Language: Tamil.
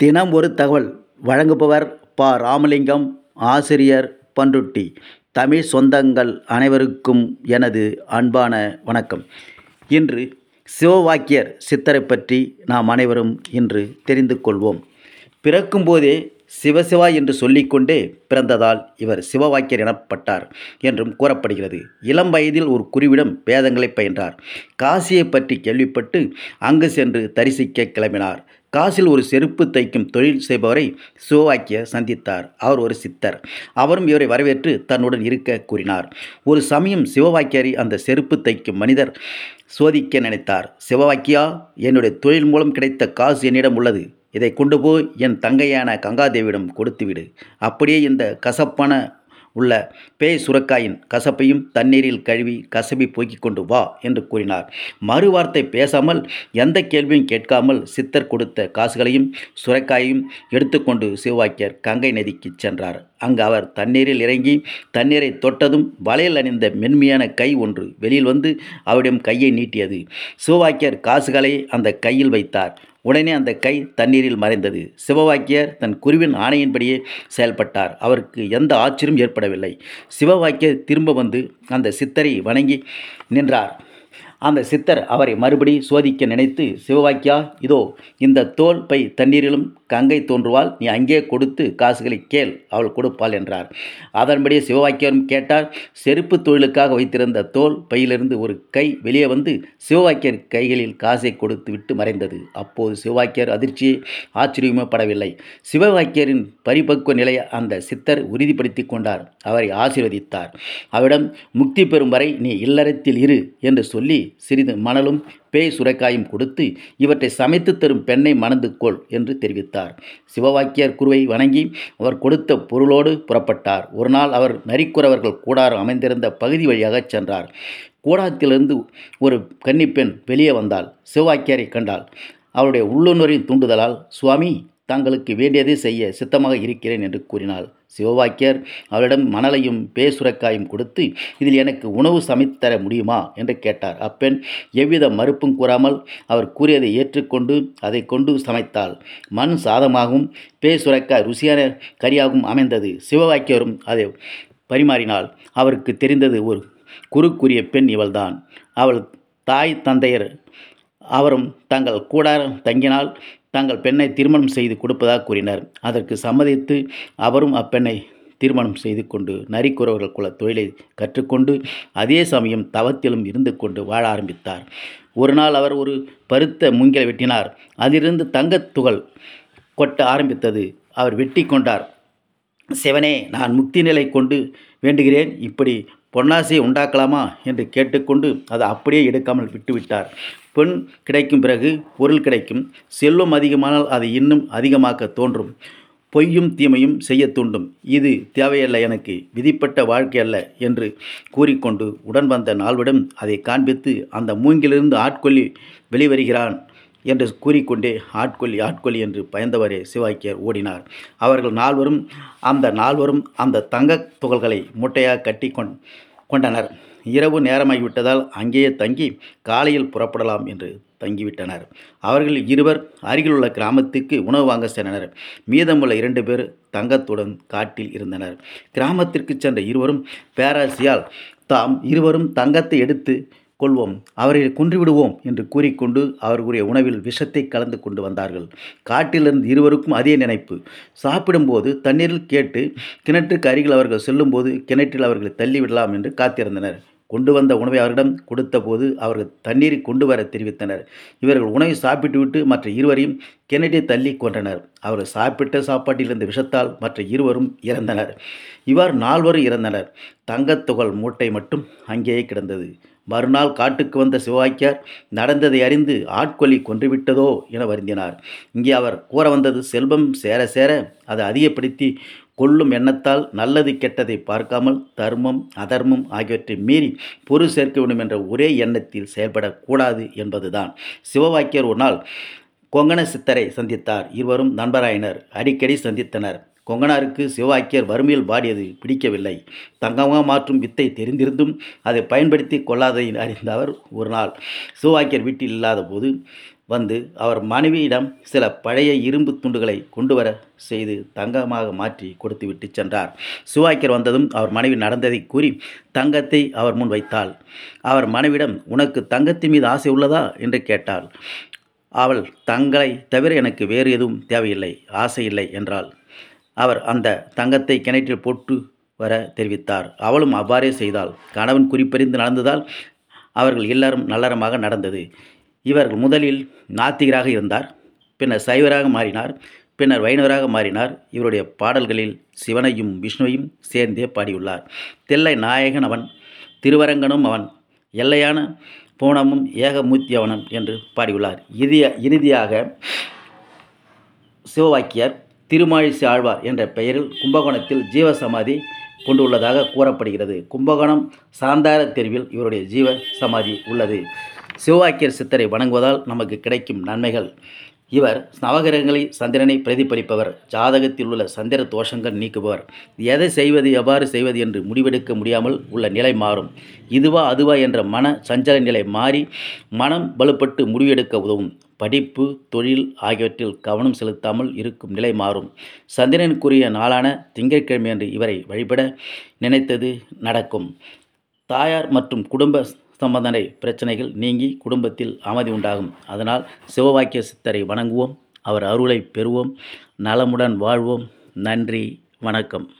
தினம் ஒரு தகவல் வழங்குபவர் ப. ராமலிங்கம் ஆசிரியர் பண்ருட்டி தமிழ் சொந்தங்கள் அனைவருக்கும் எனது அன்பான வணக்கம். இன்று சிவவாக்கியர் சித்தரை பற்றி நாம் அனைவரும் இன்று தெரிந்து கொள்வோம். பிறக்கும்போதே சிவசிவா என்று சொல்லிக்கொண்டே பிறந்ததால் இவர் சிவவாக்கியர் எனப்பட்டார் என்றும் கூறப்படுகிறது. இளம் வயதில் ஒரு குருவிடம் வேதங்களை பயின்றார். காசியை பற்றி கேள்விப்பட்டு அங்கு சென்று தரிசிக்க கிளம்பினார். காசில் ஒரு செருப்பு தைக்கும் தொழில் செய்பவரை சிவவாக்கியர் சந்தித்தார். அவர் ஒரு சித்தர். அவரும் இவரை வரவேற்று தன்னுடன் இருக்க கூறினார். ஒரு சமயம் சிவவாக்கியரை அந்த செருப்பு தைக்கும் மனிதர் சோதிக்க நினைத்தார். சிவவாக்கியா என்னுடைய தொழில் மூலம் கிடைத்த காசு என்னிடம் உள்ளது. இதை கொண்டு போய் என் தங்கையான கங்காதேவியிடம் கொடுத்துவிடு. அப்படியே இந்த கசப்பான உள்ள பேய் சுரக்காயின் கசப்பையும் தண்ணீரில் கழுவி கசப்பி போக்கிக் கொண்டு வா என்று கூறினார். மறுவார்த்தை பேசாமல் எந்த கேள்வியும் கேட்காமல் சித்தர் கொடுத்த காசுகளையும் சுரக்காயையும் எடுத்துக்கொண்டு சிவவாக்கியர் கங்கை நதிக்கு சென்றார். அங்கு அவர் தண்ணீரில் இறங்கி தண்ணீரை தொட்டதும் வலையில் அணிந்த மென்மையான கை ஒன்று வெளியில் வந்து அவரிடம் கையை நீட்டியது. சிவவாக்கியர் காசுகளை அந்த கையில் வைத்தார். உடனே அந்த கை தண்ணீரில் மறைந்தது. சிவவாக்கியர் தன் குருவின் ஆணையின்படியே செயல்பட்டார். அவருக்கு எந்த ஆச்சரியம் ஏற்படவில்லை. சிவவாக்கியர் திரும்ப வந்து அந்த சித்தரை வணங்கி நின்றார். அந்த சித்தர் அவரை மறுபடி சோதிக்க நினைத்து சிவவாக்கியா இதோ இந்த தோல் பை தண்ணீரிலும் கங்கை தோன்றுவாள் நீ அங்கே கொடுத்து காசுகளை கேள் அவள் கொடுப்பாள் என்றார். அதன்படி சிவவாக்கியரும் கேட்டார் செருப்பு தொழிலுக்காக வைத்திருந்த தோல் பையிலிருந்து ஒரு கை வெளியே வந்து சிவவாக்கியர் கைகளில் காசை கொடுத்து விட்டு மறைந்தது. அப்போது சிவவாக்கியர் அதிர்ச்சியை ஆச்சரியமே படவில்லை சிவவாக்கியரின் பரிபக்குவ நிலையை அந்த சித்தர் உறுதிப்படுத்தி கொண்டார். அவரை ஆசீர்வதித்தார். அவரிடம் முக்தி பெறும் வரை நீ இல்லறத்தில் இரு என்று சொல்லி சிறிது மணலும் பேய் சுரைக்காயும் கொடுத்து இவற்றை சமைத்து தரும் பெண்ணை மணந்து கொள் என்று தெரிவித்தார். சிவவாக்கியர் குருவை வணங்கி அவர் கொடுத்த பொருளோடு புறப்பட்டார். ஒரு நாள் அவர் நரிக்குறவர்கள் கூடாரம் அமைந்திருந்த பகுதி வழியாக சென்றார். கூடாரத்திலிருந்து ஒரு கன்னிப்பெண் வெளியே வந்தாள். சிவவாக்கியரை கண்டாள். அவருடைய உள்ளுணரின் தூண்டுதலால் சுவாமி தங்களுக்கு வேண்டியதை செய்ய சித்தமாக இருக்கிறேன் என்று கூறினாள். சிவவாக்கியர் அவரிடம் மணலையும் பேசுரக்காயும் கொடுத்து இதில் எனக்கு உணவு சமைத்தர முடியுமா? என்று கேட்டார். அப்பெண் எவ்வித மறுப்பும் கூறாமல் அவர் கூறியதை ஏற்றுக்கொண்டு அதை கொண்டு சமைத்தாள். மண் சாதமாகவும் பேசுரக்காய் ருசியான கரியாகவும் அமைந்தது. சிவவாக்கியரும் அதை பரிமாறினாள். அவருக்கு தெரிந்தது ஒரு குறுக்குரிய பெண் இவள்தான். அவள் தாய் தந்தையர் அவரும் தங்கள் கூடாரம் தங்கினால் தங்கள் பெண்ணை திருமணம் செய்து கொடுப்பதாக கூறினர். அதற்கு சம்மதித்து அவரும் அப்பெண்ணை திருமணம் செய்து கொண்டு நரிக்குறவர்கள் குல தொழிலை கற்றுக்கொண்டு அதே சமயம் தவத்திலும் இருந்து கொண்டு வாழ ஆரம்பித்தார். ஒரு நாள் அவர் ஒரு பருத்த மூங்கில் வெட்டினார். அதிலிருந்து தங்கத்துகள் கொட்ட ஆரம்பித்தது. அவர் வெட்டி கொண்டார். சிவனே நான் முக்தி நிலை கொண்டு வேண்டுகிறேன். இப்படி பொன்னாசையை உண்டாக்கலாமா என்று கேட்டுக்கொண்டு அதை அப்படியே எடுக்காமல் விட்டுவிட்டார். பெண் கிடைக்கும் பிறகு பொருள் கிடைக்கும். செல்வம் அதிகமானால் அதை இன்னும் அதிகமாக்க தோன்றும். பொய்யும் தீமையும் செய்ய தூண்டும். இது தேவையல்ல எனக்கு. விதிப்பட்ட வாழ்க்கை அல்ல என்று கூறிக்கொண்டு உடன் வந்த நால்விடம் அதை காண்பித்து அந்த மூங்கிலிருந்து ஆட்கொள்ளி வெளிவருகிறான். என்று கூறிக்கொண்டே ஆட்கொல்லி ஆட்கொல்லி என்று பயந்தவரே சிவாக்கியர் ஓடினார். அவர்கள் நால்வரும் அந்த நால்வரும் அந்த தங்க துகள்களை முட்டையாக கட்டி கொண் கொண்டனர். இரவு நேரமாகிவிட்டதால் அங்கேயே தங்கி காலையில் புறப்படலாம் என்று தங்கிவிட்டனர். அவர்கள் இருவர் அருகிலுள்ள கிராமத்துக்கு உணவு வாங்க சென்றனர். மீதமுள்ள இரண்டு பேர் தங்கத்துடன் காட்டில் இருந்தனர். கிராமத்திற்கு சென்ற இருவரும் பேராசியால் தாம் இருவரும் தங்கத்தை எடுத்து கொள்வோம். அவரை கொன்றுவிடுவோம் என்று கூறிக்கொண்டு அவர்களுடைய உணவில் விஷத்தை கலந்து கொண்டு வந்தார்கள். காட்டிலிருந்து இருவருக்கும் அதே நினைப்பு. சாப்பிடும்போது தண்ணீரில் கேட்டு கிணற்றுக்கு அருகில் அவர்கள் செல்லும்போது கிணற்றில் அவர்களை தள்ளிவிடலாம் என்று காத்திருந்தனர். கொண்டு வந்த உணவை அவரிடம் கொடுத்தபோது அவர்கள் தண்ணீரை கொண்டு வர தெரிவித்தனர். இவர்கள் உணவை சாப்பிட்டுவிட்டு மற்ற இருவரையும் கிணற்றை தள்ளி கொன்றனர். அவர்கள் சாப்பிட்ட சாப்பாட்டில் இருந்த விஷத்தால் மற்ற இருவரும் இறந்தனர். இவ்வாறு நால்வரும் இறந்தனர். தங்கத்துகள் மூட்டை மட்டும் அங்கேயே கிடந்தது. மறுநாள் காட்டுக்கு வந்த சிவாக்கியார் நடந்ததை அறிந்து ஆட்கொலி கொன்றுவிட்டதோ என வருந்தினார். இங்கே அவர் கூற வந்தது செல்வம் சேர சேர அதை அதிகப்படுத்தி கொள்ளும் எண்ணத்தால் நல்லது கெட்டதை பார்க்காமல் தர்மம் அதர்மம் ஆகியவற்றை மீறி பொருள் சேர்க்க வேண்டும் என்ற ஒரே எண்ணத்தில் செயல்படக்கூடாது என்பதுதான். சிவவாக்கியர் ஒரு நாள் கொங்கண சித்தரை சந்தித்தார். இருவரும் நண்பராயினர். அடிக்கடி சந்தித்தனர். கொங்கனாருக்கு சிவாக்கியர் வறுமையில் பாடியது பிடிக்கவில்லை. தங்கமாக மாற்றும் வித்தை தெரிந்திருந்தும் அதை பயன்படுத்தி கொள்ளாதை அறிந்த அவர் ஒரு நாள் சிவாக்கியர் வீட்டில் இல்லாத போது வந்து அவர் மனைவியிடம் சில பழைய இரும்பு துண்டுகளை கொண்டு வர செய்து தங்கமாக மாற்றி கொடுத்துவிட்டு சென்றார். சிவாக்கியர் வந்ததும் அவர் மனைவி நடந்ததை கூறி தங்கத்தை அவர் முன் வைத்தாள். அவர் மனைவிடம் உனக்கு தங்கத்தின் மீது ஆசை உள்ளதா? என்று கேட்டாள். அவள் தங்களை தவிர எனக்கு வேறு எதுவும் தேவையில்லை ஆசை இல்லை என்றாள். அவர் அந்த தங்கத்தை கிணற்றில் போட்டு வர தெரிவித்தார். அவளும் அவ்வாறே செய்தாள். கணவன் குறிப்பறிந்து நடந்ததால் அவர்கள் எல்லாரும் நல்லறமாக நடந்தது. இவர்கள் முதலில் நாத்திகராக இருந்தார். பின்னர் சைவராக மாறினார். பின்னர் வைணவராக மாறினார். இவருடைய பாடல்களில் சிவனையும் விஷ்ணுவையும் சேர்ந்தே பாடியுள்ளார். தில்லை நாயகன் அவன் திருவரங்கனும் அவன் எல்லையான பூனமும் ஏகமூர்த்தி அவனன் என்று பாடியுள்ளார். இறுதிய இறுதியாக சிவவாக்கியர் திருமாழிசை ஆழ்வார் என்ற பெயரில் கும்பகோணத்தில் ஜீவசமாதி கொண்டுள்ளதாக கூறப்படுகிறது. கும்பகோணம் சாந்தார தெருவில் இவருடைய ஜீவ சமாதி உள்ளது. சிவாக்கியர் சித்தரை வணங்குவதால் நமக்கு கிடைக்கும் நன்மைகள். இவர் நவகிரகங்களை சந்திரனை பிரதிபலிப்பவர் ஜாதகத்தில் உள்ள சந்திர தோஷங்கள் நீக்குபவர். எதை செய்வது எவ்வாறு செய்வது என்று முடிவெடுக்க முடியாமல் உள்ள நிலை மாறும். இதுவா அதுவா என்ற மன சஞ்சல நிலை மாறி மனம் வலுப்பட்டு முடிவெடுக்க உதவும். படிப்பு தொழில் ஆகியவற்றில் கவனம் செலுத்தாமல் இருக்கும் நிலை மாறும். சந்திரனுக்குரிய நாளான திங்கட்கிழமையன்று இவரை வழிபட நினைத்தது நடக்கும். தாயார் மற்றும் குடும்ப சம்பந்தனை பிரச்சனைகள் நீங்கி குடும்பத்தில் அமைதி உண்டாகும். அதனால் சிவவாக்கிய சித்தரை வணங்குவோம். அவர் அருளை பெறுவோம். நலமுடன் வாழ்வோம். நன்றி. வணக்கம்.